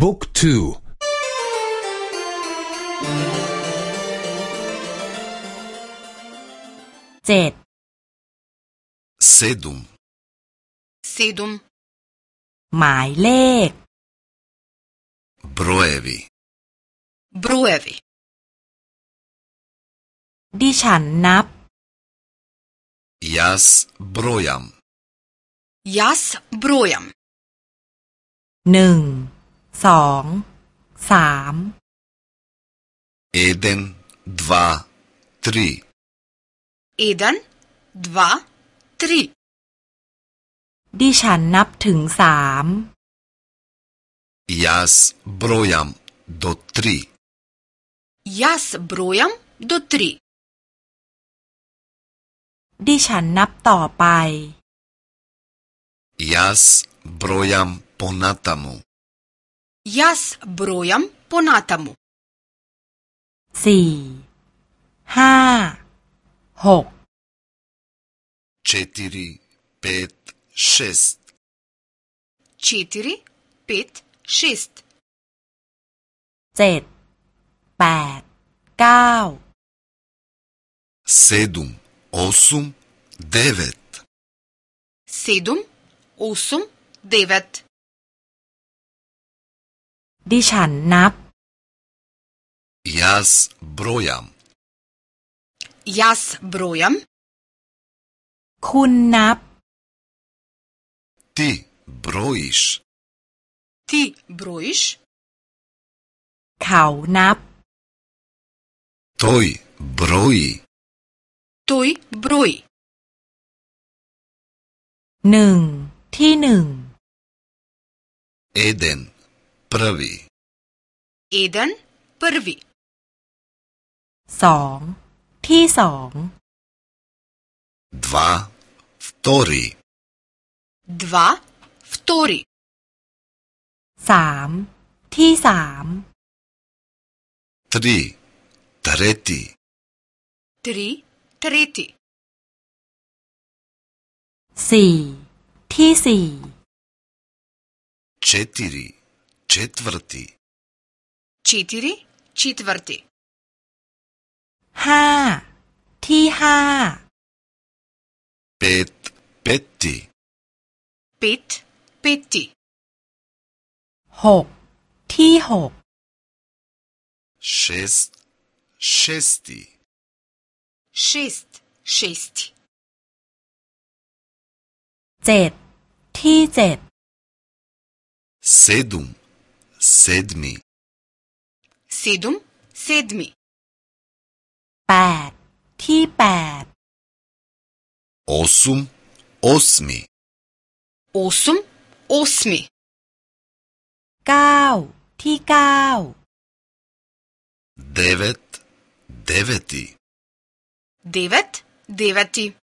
บุ๊กทู เจ็ดเซดุมเซดุมหมายเลข บรูเอวีบรูเอวีดิฉันนับ ยัสบรูยัม ยัสบรูยัม หนึ่งสอง สามเอเดนดวาทรีเอเดนดวาทรีดิฉันนับถึงสามยัสบรอยัมด o ทรีย a สบรอยัม do ทรีดิฉันนับต่อไปยัสบรอยัมปนัตตามู Jaz brojam po natamu. สี่ห้าหกเจ็ดรีเปดชสต์เจ็ดรีเปดชสต์เจ็ดแปดเก้าเซดุมอสุมเดเวตเซดุมอสุมเดเวตดิฉันนับ Jaz brojam Jaz brojam คุณนับ Ti brojiš Ti brojiš เขานับ Toj broji Toj broji หนึ่งที่หนึ่ง Eden prvi. Eden prvi. 2. ที่สอง Dva vtori. Dva vtori. 3. ที่สาม Tri treti. Tri treti. 4. ที่สี่ Četiri. četvrti. Četiri, četvrti. ห้าที่ห้า pet, peti. Pet, peti. หกที่หก šest, šesti. Šest, šesti. เจ็ดที่เจ็ด sedum Sedmi. Sedum, sedmi. 8ที่8 Osum, osmi. Osum, osmi. 9ที่9 Devet, deveti. Devet, deveti.